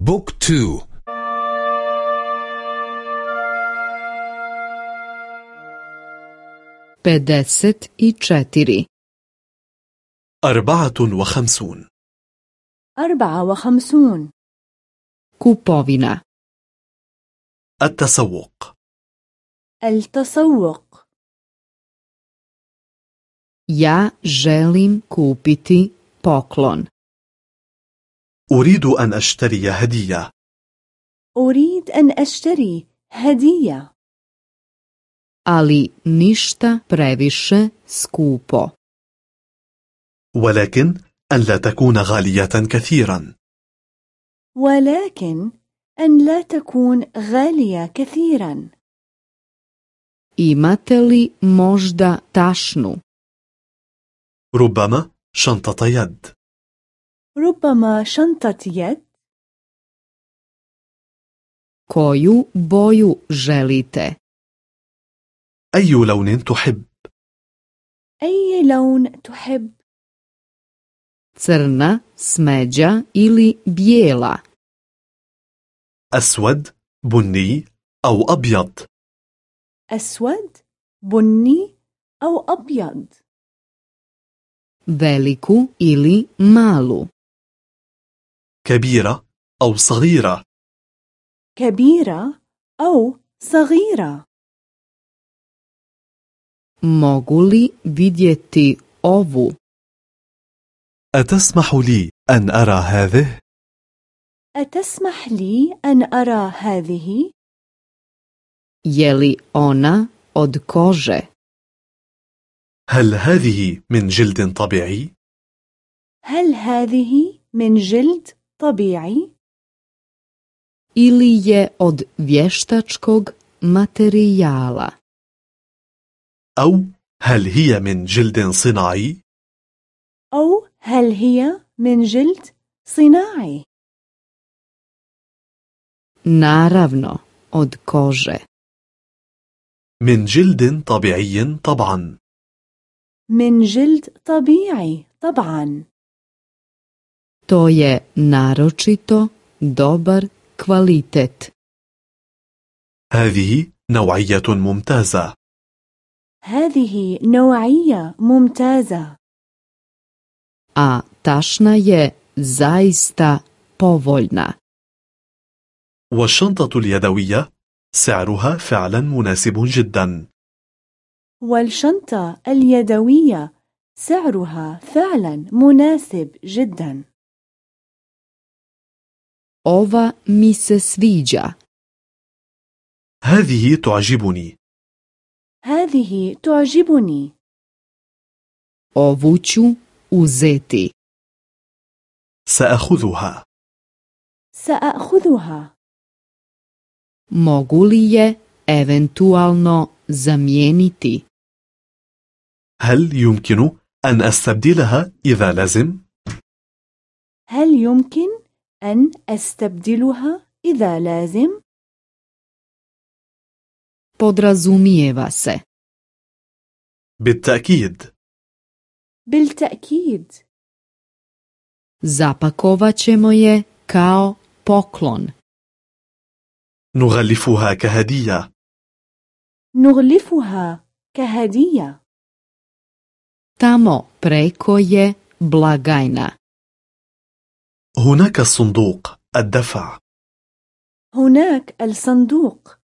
book two. pedeset i četiri أربعة وخمسون. أربعة وخمسون. kupovina التسوق. التسوق. ja želim كوبيتي بوكلون أريد أن أشتري هدية. أريد أن أشتري هدية. Ali ništa previše skupo. ولكن أن لا تكون غالية كثيرا. ولكن أن لا تكون غالية كثيرا. Imate li možda tašnu? ربما شنطة يد. ربما شنطة يد. Koju boju želite? أي لون تحب؟ أي لون تحب؟ Crna smeđa ili bijela? أسود بني أو أبيض؟ أسود بني أو أبيض. Veliku ili malu كبيرة أو صغيرة كبيرة أو صغيرة mogu li vidjeti ovu أتسمح لي أن أرى هذه؟ أتسمح لي أن أرى هذه؟ li ona od kože هل هذه من جلد طبيعي؟ هل هذه من جلد طبيعي؟ ili je od vještačkog materijala أو هل هي من جلد صناعي؟ أو هل هي من جلد صناعي؟ naravno od kože من جلد طبيعي طبعا من جلد طبيعي طبعا to je naročito dobar kvalitet. هذه نوعية ممتازة. هذه نوعية ممتازة. A tašna je zaista povoljna. والشنطة اليدوية سعرها فعلا مناسب جدا. والشنطة اليدوية سعرها فعلا مناسب جدا. Ova mi se sviđa. هذه تعجبني. هذه تعجبني. Ovu ću uzeti. سأخذها. سأخذها. Mogu li je eventualno zamijeniti? هل يمكن أن أستبدلها إذا لازم؟ هل يمكن؟ أن أستبدلها إذا لازم؟ podrazumijeva se بالتأكيد بالتأكيد zapakovat ćemo je kao poklon نغلفها كهدية نغلفها كهدية tamo preko je blagajna هناك الصندوق الدفع. هناك الصندوق